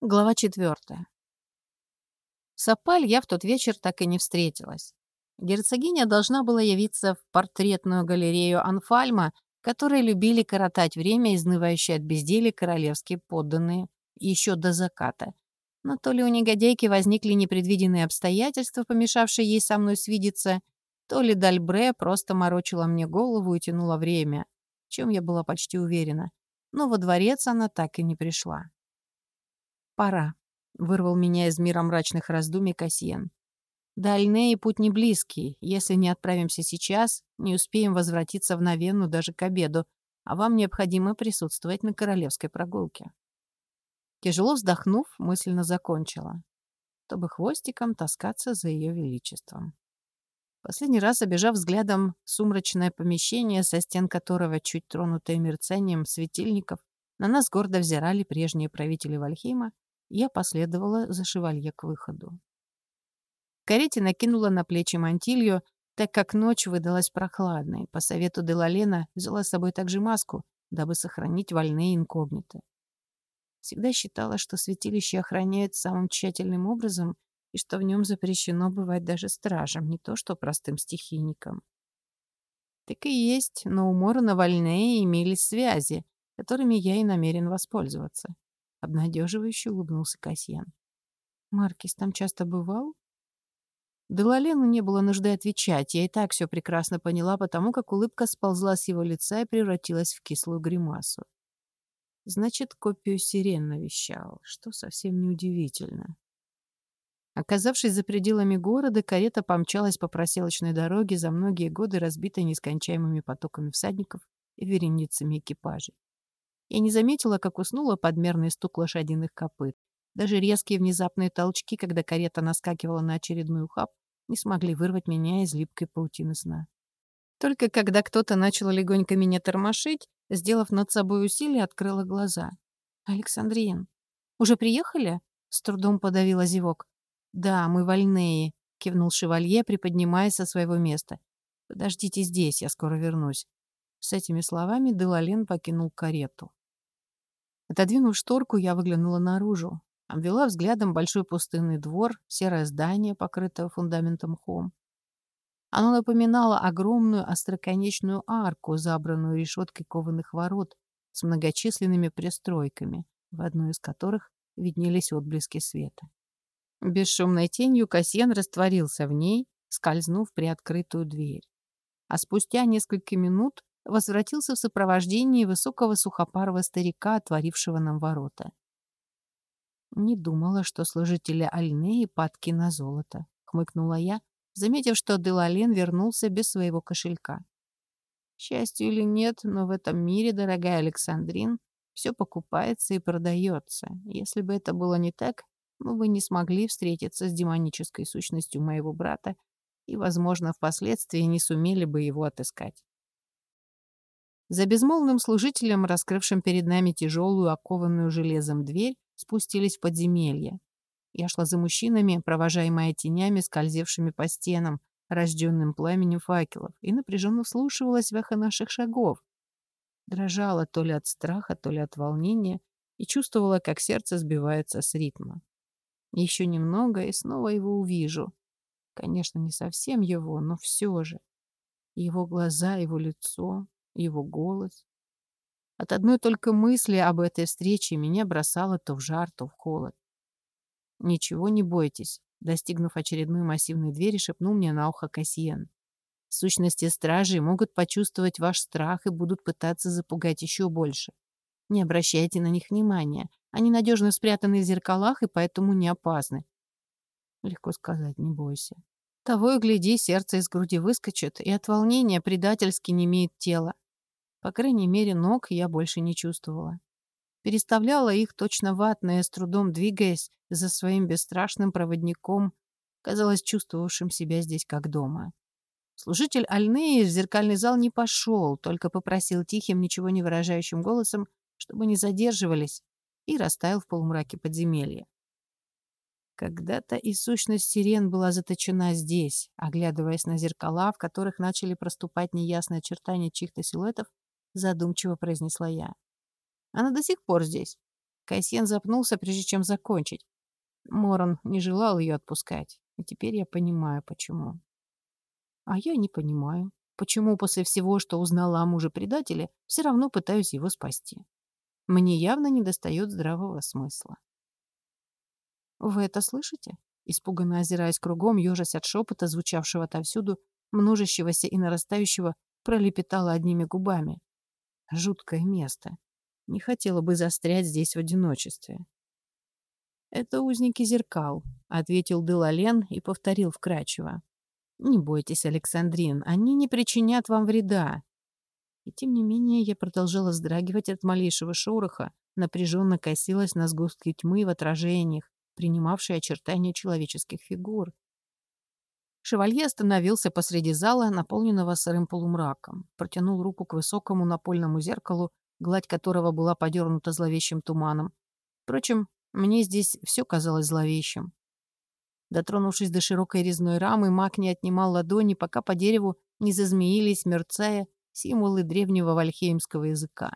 Глава четвертая. С Апаль я в тот вечер так и не встретилась. Герцогиня должна была явиться в портретную галерею Анфальма, которые любили коротать время, изнывающие от безделия королевские подданные, еще до заката. Но то ли у негодяйки возникли непредвиденные обстоятельства, помешавшие ей со мной свидеться, то ли Дальбре просто морочила мне голову и тянула время, чем я была почти уверена. Но во дворец она так и не пришла. «Пора», — вырвал меня из мира мрачных раздумий Касьен. Дальний путь не близкий. Если не отправимся сейчас, не успеем возвратиться в Новенну даже к обеду, а вам необходимо присутствовать на королевской прогулке». Тяжело вздохнув, мысленно закончила. Чтобы хвостиком таскаться за ее величеством. Последний раз, обижав взглядом сумрачное помещение, со стен которого, чуть тронутое мерцанием светильников, на нас гордо взирали прежние правители Вальхейма, я последовала за шевалье к выходу. Карете накинула на плечи мантилью, так как ночь выдалась прохладной. По совету Делалена взяла с собой также маску, дабы сохранить вольные инкогниты. Всегда считала, что святилище охраняют самым тщательным образом и что в нем запрещено бывать даже стражам, не то что простым стихийникам. Так и есть, но у Морона вольные имелись связи, которыми я и намерен воспользоваться. Обнадеживающе улыбнулся Касьян. «Маркис там часто бывал?» Делалену не было нужды отвечать, я и так все прекрасно поняла, потому как улыбка сползла с его лица и превратилась в кислую гримасу. Значит, копию сирен навещал, что совсем неудивительно. Оказавшись за пределами города, карета помчалась по проселочной дороге за многие годы, разбитой нескончаемыми потоками всадников и вереницами экипажей. Я не заметила, как уснула подмерный стук лошадиных копыт. Даже резкие внезапные толчки, когда карета наскакивала на очередной ухаб, не смогли вырвать меня из липкой паутины сна. Только когда кто-то начал легонько меня тормошить, сделав над собой усилие, открыла глаза. «Александрин, уже приехали?» — с трудом подавила зевок. «Да, мы вольные», — кивнул шевалье, приподнимаясь со своего места. «Подождите здесь, я скоро вернусь». С этими словами Делален покинул карету. Отодвинув шторку, я выглянула наружу. Обвела взглядом большой пустынный двор, серое здание, покрытое фундаментом хом. Оно напоминало огромную остроконечную арку, забранную решеткой кованых ворот с многочисленными пристройками, в одной из которых виднелись отблески света. Бесшумной тенью Касьян растворился в ней, скользнув при открытую дверь. А спустя несколько минут возвратился в сопровождении высокого сухопарого старика, отворившего нам ворота. «Не думала, что служители Альнеи падки на золото», — хмыкнула я, заметив, что Делален вернулся без своего кошелька. Счастью или нет, но в этом мире, дорогая Александрин, все покупается и продается. Если бы это было не так, мы бы не смогли встретиться с демонической сущностью моего брата и, возможно, впоследствии не сумели бы его отыскать. За безмолвным служителем, раскрывшим перед нами тяжелую, окованную железом дверь, спустились в подземелье. Я шла за мужчинами, провожаемая тенями, скользевшими по стенам, рожденным пламенем факелов, и напряженно вслушивалась в эхо наших шагов. Дрожала то ли от страха, то ли от волнения, и чувствовала, как сердце сбивается с ритма. Еще немного, и снова его увижу. Конечно, не совсем его, но все же. Его глаза, его лицо, его голос. От одной только мысли об этой встрече меня бросало то в жар, то в холод. «Ничего не бойтесь», — достигнув очередной массивной двери, шепнул мне на ухо Кассиен. «Сущности стражей могут почувствовать ваш страх и будут пытаться запугать еще больше. Не обращайте на них внимания. Они надежно спрятаны в зеркалах и поэтому не опасны». Легко сказать, не бойся. Того и гляди, сердце из груди выскочит, и от волнения предательски не имеет тела. По крайней мере, ног я больше не чувствовала. Переставляла их точно ватная, с трудом двигаясь за своим бесстрашным проводником, казалось чувствовавшим себя здесь как дома. Служитель Альнеи в зеркальный зал не пошел, только попросил тихим, ничего не выражающим голосом, чтобы не задерживались, и растаял в полумраке подземелья. Когда-то и сущность сирен была заточена здесь, оглядываясь на зеркала, в которых начали проступать неясные очертания чьих-то силуэтов, задумчиво произнесла я. Она до сих пор здесь. Кайсьен запнулся, прежде чем закончить. Моран не желал ее отпускать, и теперь я понимаю, почему. А я не понимаю, почему после всего, что узнала о муже-предателе, все равно пытаюсь его спасти. Мне явно недостает здравого смысла. «Вы это слышите?» Испуганно озираясь кругом, ежась от шепота, звучавшего отовсюду, множащегося и нарастающего, пролепетала одними губами. Жуткое место. Не хотела бы застрять здесь в одиночестве. «Это узники зеркал», — ответил Делален и повторил вкрадчиво. «Не бойтесь, Александрин, они не причинят вам вреда». И тем не менее я продолжала вздрагивать от малейшего шороха, напряженно косилась на сгустки тьмы в отражениях, принимавшие очертания человеческих фигур. Шевалье остановился посреди зала, наполненного сырым полумраком, протянул руку к высокому напольному зеркалу, гладь которого была подернута зловещим туманом. Впрочем, мне здесь все казалось зловещим. Дотронувшись до широкой резной рамы, маг не отнимал ладони, пока по дереву не зазмеились, мерцая, символы древнего вальхеймского языка.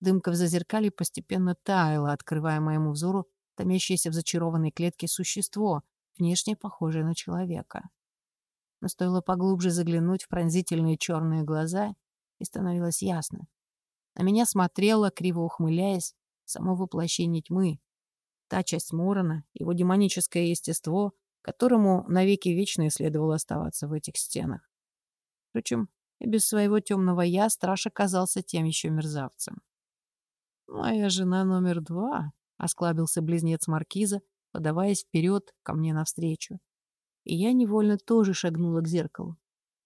Дымка в зазеркале постепенно таяла, открывая моему взору томящееся в зачарованной клетке существо, внешне похожее на человека. Но стоило поглубже заглянуть в пронзительные черные глаза, и становилось ясно. На меня смотрело, криво ухмыляясь, само воплощение тьмы. Та часть Морона, его демоническое естество, которому навеки вечно следовало оставаться в этих стенах. Впрочем, и без своего темного «я» страж оказался тем еще мерзавцем. «Моя жена номер два», Осклабился близнец маркиза, подаваясь вперед ко мне навстречу. И я невольно тоже шагнула к зеркалу.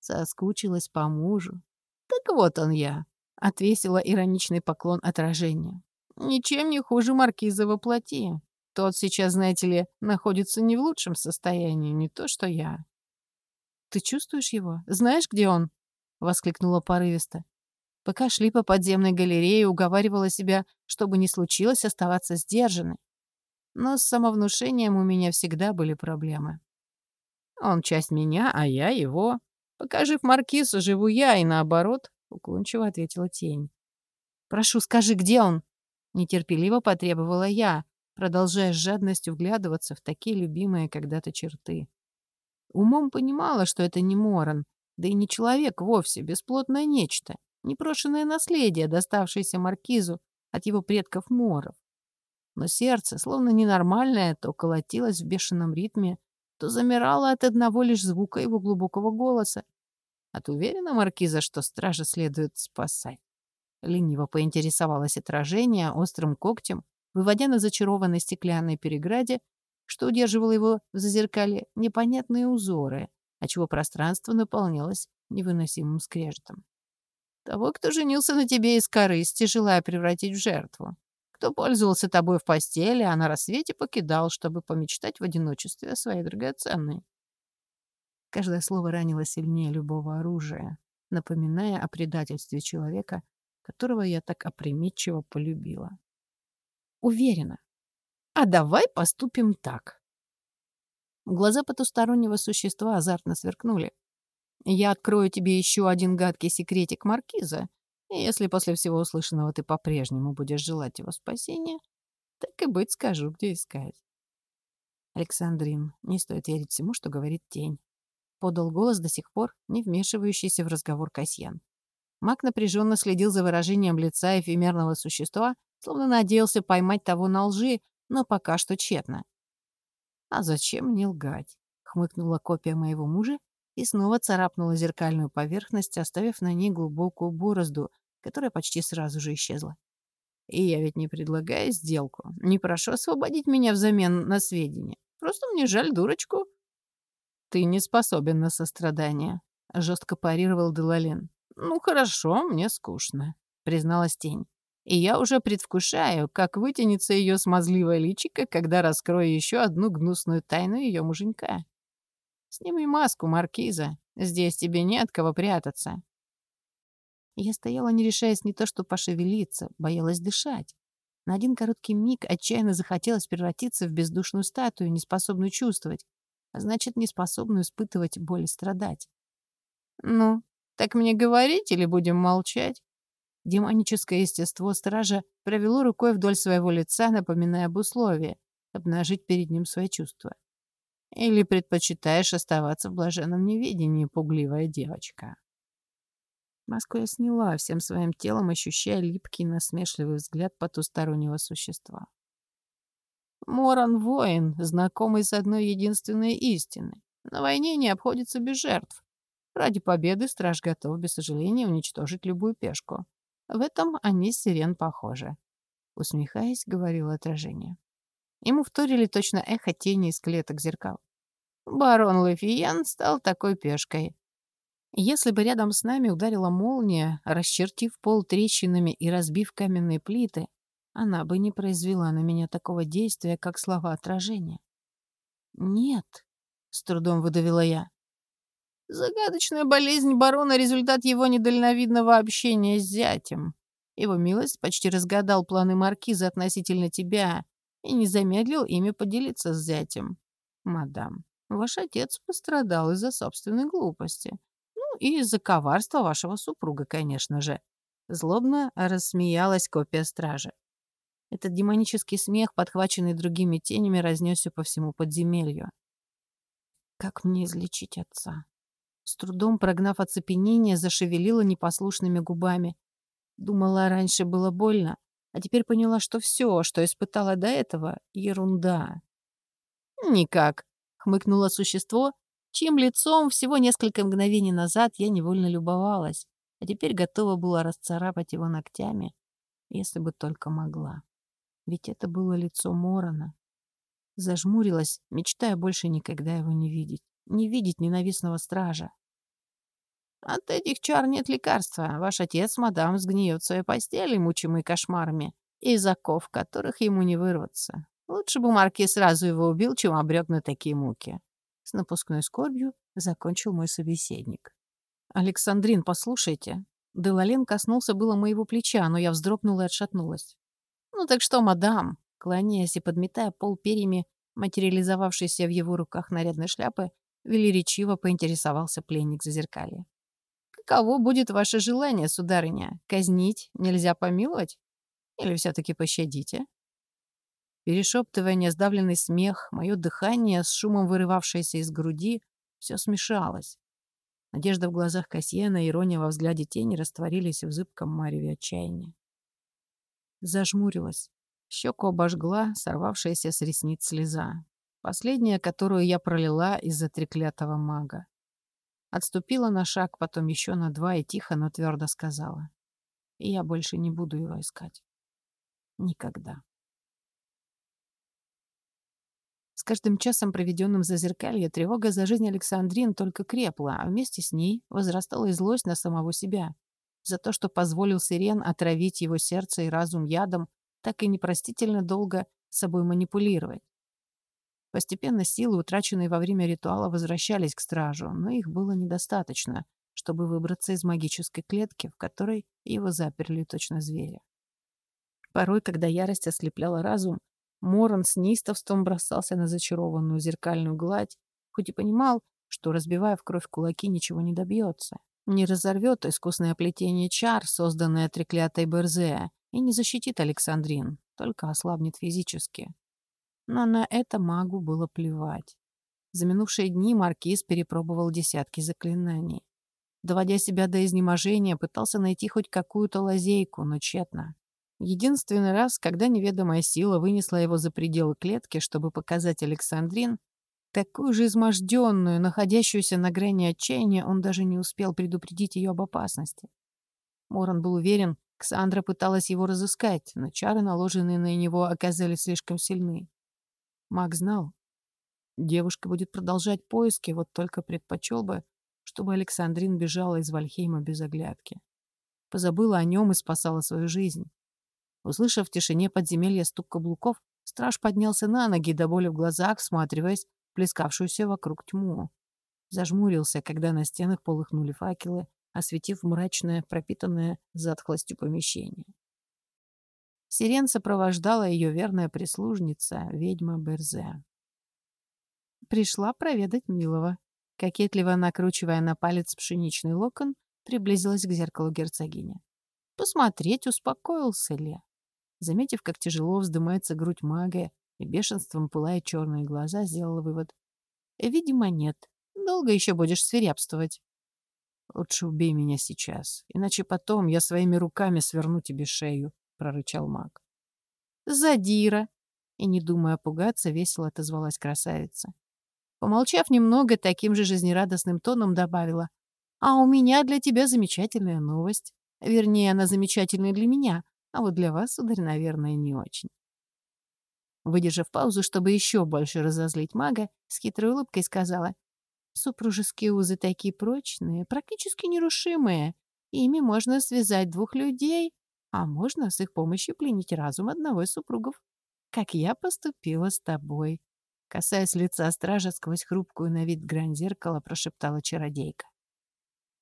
Соскучилась по мужу. «Так вот он я», — отвесила ироничный поклон отражения. «Ничем не хуже маркиза во плоти. Тот сейчас, знаете ли, находится не в лучшем состоянии, не то что я». «Ты чувствуешь его? Знаешь, где он?» — воскликнула порывисто. Пока шли по подземной галерее, уговаривала себя, чтобы не случилось, оставаться сдержанной. Но с самовнушением у меня всегда были проблемы. Он часть меня, а я его. Пока жив Маркиз, живу я, и наоборот, — уклончиво ответила тень. «Прошу, скажи, где он?» Нетерпеливо потребовала я, продолжая с жадностью вглядываться в такие любимые когда-то черты. Умом понимала, что это не Моран, да и не человек вовсе, бесплотное нечто непрошенное наследие, доставшееся маркизу от его предков моров. Но сердце, словно ненормальное, то колотилось в бешеном ритме, то замирало от одного лишь звука его глубокого голоса. От уверена маркиза, что стража следует спасать. Лениво поинтересовалось отражение острым когтем, выводя на зачарованной стеклянной переграде, что удерживало его в зазеркале, непонятные узоры, отчего пространство наполнялось невыносимым скрежетом. Того, кто женился на тебе из корысти, желая превратить в жертву. Кто пользовался тобой в постели, а на рассвете покидал, чтобы помечтать в одиночестве о своей драгоценной. Каждое слово ранило сильнее любого оружия, напоминая о предательстве человека, которого я так опрометчиво полюбила. Уверена. А давай поступим так. Глаза потустороннего существа азартно сверкнули. Я открою тебе еще один гадкий секретик Маркиза, и если после всего услышанного ты по-прежнему будешь желать его спасения, так и быть скажу, где искать. Александрин, не стоит верить всему, что говорит тень. Подал голос до сих пор, не вмешивающийся в разговор Касьян. Маг напряженно следил за выражением лица эфемерного существа, словно надеялся поймать того на лжи, но пока что тщетно. «А зачем мне лгать?» — хмыкнула копия моего мужа и снова царапнула зеркальную поверхность, оставив на ней глубокую борозду, которая почти сразу же исчезла. И я ведь не предлагаю сделку, не прошу освободить меня взамен на сведения. Просто мне жаль дурочку. Ты не способен на сострадание, — жестко парировал Делалин. Ну хорошо, мне скучно, — призналась тень. И я уже предвкушаю, как вытянется ее смазливое личико, когда раскрою еще одну гнусную тайну ее муженька. Сними маску, Маркиза. Здесь тебе не от кого прятаться. Я стояла, не решаясь не то что пошевелиться, боялась дышать. На один короткий миг отчаянно захотелось превратиться в бездушную статую, неспособную чувствовать, а значит, неспособную испытывать боль и страдать. «Ну, так мне говорить или будем молчать?» Демоническое естество стража провело рукой вдоль своего лица, напоминая об условии — обнажить перед ним свои чувства. Или предпочитаешь оставаться в блаженном неведении, пугливая девочка? Маску я сняла всем своим телом, ощущая липкий насмешливый взгляд потустороннего существа. Моран — воин, знакомый с одной единственной истиной. На войне не обходится без жертв. Ради победы страж готов без сожаления уничтожить любую пешку. В этом они с Сирен похожи. Усмехаясь, говорило отражение. Ему вторили точно эхо тени из клеток зеркал. Барон Лефиен стал такой пешкой. Если бы рядом с нами ударила молния, расчертив пол трещинами и разбив каменные плиты, она бы не произвела на меня такого действия, как слова отражения. «Нет», — с трудом выдавила я. Загадочная болезнь барона — результат его недальновидного общения с зятем. Его милость почти разгадал планы маркиза относительно тебя и не замедлил ими поделиться с зятем. Мадам, ваш отец пострадал из-за собственной глупости. Ну, и из-за коварства вашего супруга, конечно же. Злобно рассмеялась копия стражи. Этот демонический смех, подхваченный другими тенями, разнесся по всему подземелью. Как мне излечить отца? С трудом прогнав оцепенение, зашевелила непослушными губами. Думала, раньше было больно, а теперь поняла, что все, что испытала до этого — ерунда. «Никак», — хмыкнуло существо, чьим лицом всего несколько мгновений назад я невольно любовалась, а теперь готова была расцарапать его ногтями, если бы только могла. Ведь это было лицо Морона. Зажмурилась, мечтая больше никогда его не видеть не видеть ненавистного стража. От этих чар нет лекарства. Ваш отец, мадам, сгниет в своей постели, мучимый кошмарами, из оков которых ему не вырваться. Лучше бы Марки сразу его убил, чем обрек на такие муки. С напускной скорбью закончил мой собеседник. «Александрин, послушайте». Делален коснулся было моего плеча, но я вздрогнула и отшатнулась. «Ну так что, мадам?» Кланяясь и подметая пол перьями, материализовавшейся в его руках нарядной шляпы, велеречиво поинтересовался пленник зазеркалья. «Каково будет ваше желание, сударыня? Казнить нельзя помиловать? Или все-таки пощадите?» Перешептывание, сдавленный смех, мое дыхание с шумом вырывавшееся из груди — все смешалось. Надежда в глазах Касьена, ирония во взгляде тени растворились в зыбком мареве отчаяния. Зажмурилась. Щеку обожгла сорвавшаяся с ресниц слеза. Последняя, которую я пролила из-за треклятого мага. Отступила на шаг, потом еще на два и тихо, но твердо сказала. И я больше не буду его искать. Никогда. Каждым часом, проведенным за зеркалье, тревога за жизнь Александрин только крепла, а вместе с ней возрастала и злость на самого себя. За то, что позволил Сирен отравить его сердце и разум ядом, так и непростительно долго собой манипулировать. Постепенно силы, утраченные во время ритуала, возвращались к стражу, но их было недостаточно, чтобы выбраться из магической клетки, в которой его заперли точно зверя. Порой, когда ярость ослепляла разум, Моран с неистовством бросался на зачарованную зеркальную гладь, хоть и понимал, что, разбивая в кровь кулаки, ничего не добьется. Не разорвет искусное плетение чар, созданное треклятой Берзея, и не защитит Александрин, только ослабнет физически. Но на это магу было плевать. За минувшие дни Маркиз перепробовал десятки заклинаний. Доводя себя до изнеможения, пытался найти хоть какую-то лазейку, но тщетно. Единственный раз, когда неведомая сила вынесла его за пределы клетки, чтобы показать Александрин, такую же изможденную, находящуюся на грани отчаяния, он даже не успел предупредить ее об опасности. Моран был уверен, Ксандра пыталась его разыскать, но чары, наложенные на него, оказались слишком сильны. Маг знал. Девушка будет продолжать поиски, вот только предпочел бы, чтобы Александрин бежала из Вальхейма без оглядки. Позабыла о нем и спасала свою жизнь. Услышав в тишине подземелья стук каблуков, страж поднялся на ноги, до боли в глазах, всматриваясь в плескавшуюся вокруг тьму. Зажмурился, когда на стенах полыхнули факелы, осветив мрачное, пропитанное затхлостью помещение. Сирен сопровождала ее верная прислужница, ведьма Берзе. Пришла проведать милого. Кокетливо накручивая на палец пшеничный локон, приблизилась к зеркалу герцогиня. посмотреть, успокоился ли. Заметив, как тяжело вздымается грудь мага и бешенством пылают черные глаза, сделала вывод. Видимо, нет. Долго еще будешь свирепствовать. Лучше убей меня сейчас, иначе потом я своими руками сверну тебе шею, прорычал маг. Задира! И, не думая пугаться, весело отозвалась красавица. Помолчав немного, таким же жизнерадостным тоном добавила. «А у меня для тебя замечательная новость. Вернее, она замечательная для меня, а вот для вас, сударь, наверное, не очень». Выдержав паузу, чтобы еще больше разозлить мага, с хитрой улыбкой сказала. «Супружеские узы такие прочные, практически нерушимые. Ими можно связать двух людей, а можно с их помощью пленить разум одного из супругов. Как я поступила с тобой». Касаясь лица стража сквозь хрупкую на вид грань зеркала, прошептала чародейка.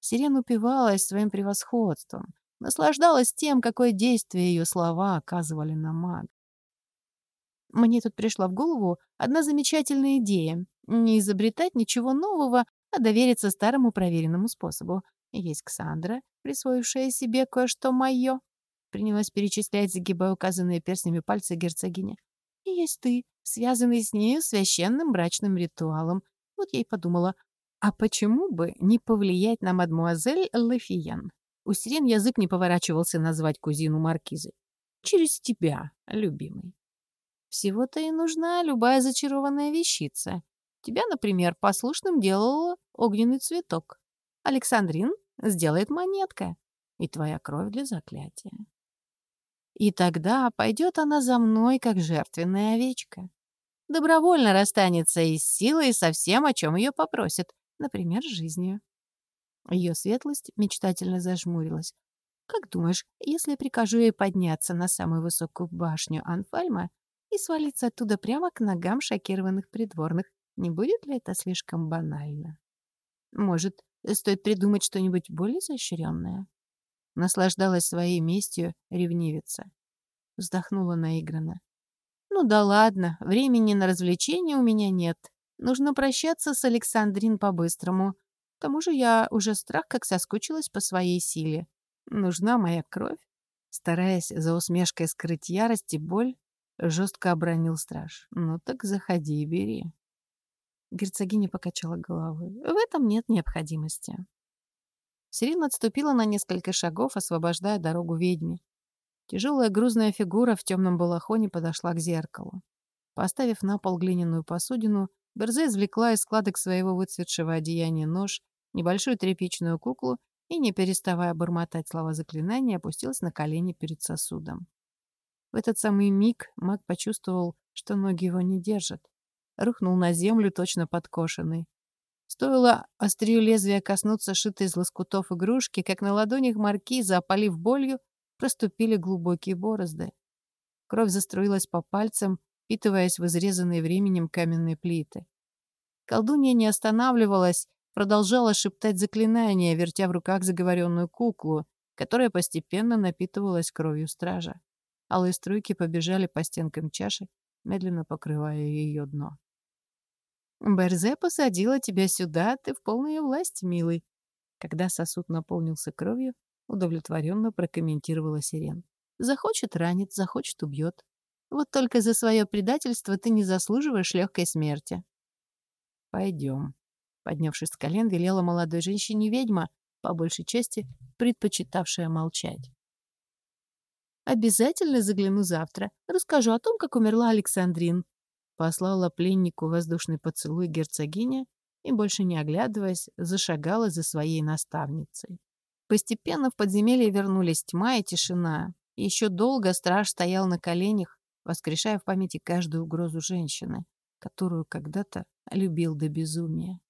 Сирен упивалась своим превосходством, наслаждалась тем, какое действие ее слова оказывали на мага. Мне тут пришла в голову одна замечательная идея. Не изобретать ничего нового, а довериться старому проверенному способу. Есть Ксандра, присвоившая себе кое-что мое. Принялась перечислять, загибая указанные перстнями пальцы герцогиня. И есть ты, связанный с ней священным брачным ритуалом. Вот я и подумала, а почему бы не повлиять на мадмуазель Лефиен? У сирен язык не поворачивался назвать кузину маркизы. Через тебя, любимый. Всего-то и нужна любая зачарованная вещица. Тебя, например, послушным делала огненный цветок. Александрин сделает монетка. И твоя кровь для заклятия. И тогда пойдет она за мной, как жертвенная овечка. Добровольно расстанется и с силой, и со всем, о чем ее попросят, например, жизнью. Ее светлость мечтательно зажмурилась. «Как думаешь, если прикажу ей подняться на самую высокую башню Анфальма и свалиться оттуда прямо к ногам шокированных придворных, не будет ли это слишком банально? Может, стоит придумать что-нибудь более изощренное?» Наслаждалась своей местью ревнивица. Вздохнула наигранно. «Ну да ладно, времени на развлечения у меня нет. Нужно прощаться с Александрин по-быстрому. Тому же я уже страх как соскучилась по своей силе. Нужна моя кровь?» Стараясь за усмешкой скрыть ярость и боль, жестко обронил страж. «Ну так заходи и бери». Герцогиня покачала головой. «В этом нет необходимости. Сирина отступила на несколько шагов, освобождая дорогу ведьме. Тяжелая грузная фигура в темном балахоне подошла к зеркалу. Поставив на пол глиняную посудину, Берзе извлекла из складок своего выцветшего одеяния нож, небольшую тряпичную куклу и, не переставая бормотать слова заклинания, опустилась на колени перед сосудом. В этот самый миг маг почувствовал, что ноги его не держат. Рухнул на землю, точно подкошенный. Стоило острию лезвия коснуться шитой из лоскутов игрушки, как на ладонях маркиза, опалив болью, проступили глубокие борозды. Кровь заструилась по пальцам, впитываясь в изрезанные временем каменные плиты. Колдунья не останавливалась, продолжала шептать заклинания, вертя в руках заговоренную куклу, которая постепенно напитывалась кровью стража. Алые струйки побежали по стенкам чаши, медленно покрывая ее дно. Берзе посадила тебя сюда, ты в полной власти, милый. Когда сосуд наполнился кровью, удовлетворенно прокомментировала Сирен. Захочет — ранит, захочет — убьет. Вот только за свое предательство ты не заслуживаешь легкой смерти. Пойдем. Поднявшись с колен, велела молодой женщине ведьма, по большей части предпочитавшая молчать. Обязательно загляну завтра. Расскажу о том, как умерла Александрин послала пленнику воздушный поцелуй герцогиня и, больше не оглядываясь, зашагала за своей наставницей. Постепенно в подземелье вернулись тьма и тишина. еще долго страж стоял на коленях, воскрешая в памяти каждую угрозу женщины, которую когда-то любил до безумия.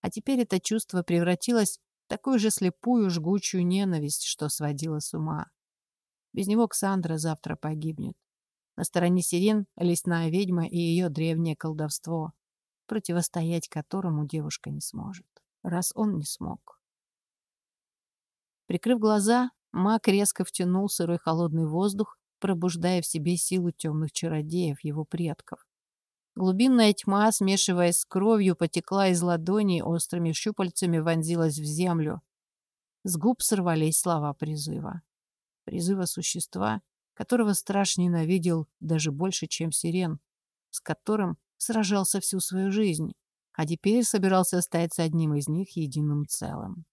А теперь это чувство превратилось в такую же слепую, жгучую ненависть, что сводило с ума. Без него Ксандра завтра погибнет. На стороне сирен лесная ведьма и ее древнее колдовство, противостоять которому девушка не сможет, раз он не смог. Прикрыв глаза, маг резко втянул сырой холодный воздух, пробуждая в себе силу темных чародеев, его предков. Глубинная тьма, смешиваясь с кровью, потекла из ладоней, острыми щупальцами вонзилась в землю. С губ сорвались слова призыва. призыва существа, которого страж ненавидел даже больше, чем сирен, с которым сражался всю свою жизнь, а теперь собирался стать с одним из них единым целым.